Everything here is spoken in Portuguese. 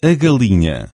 a galinha.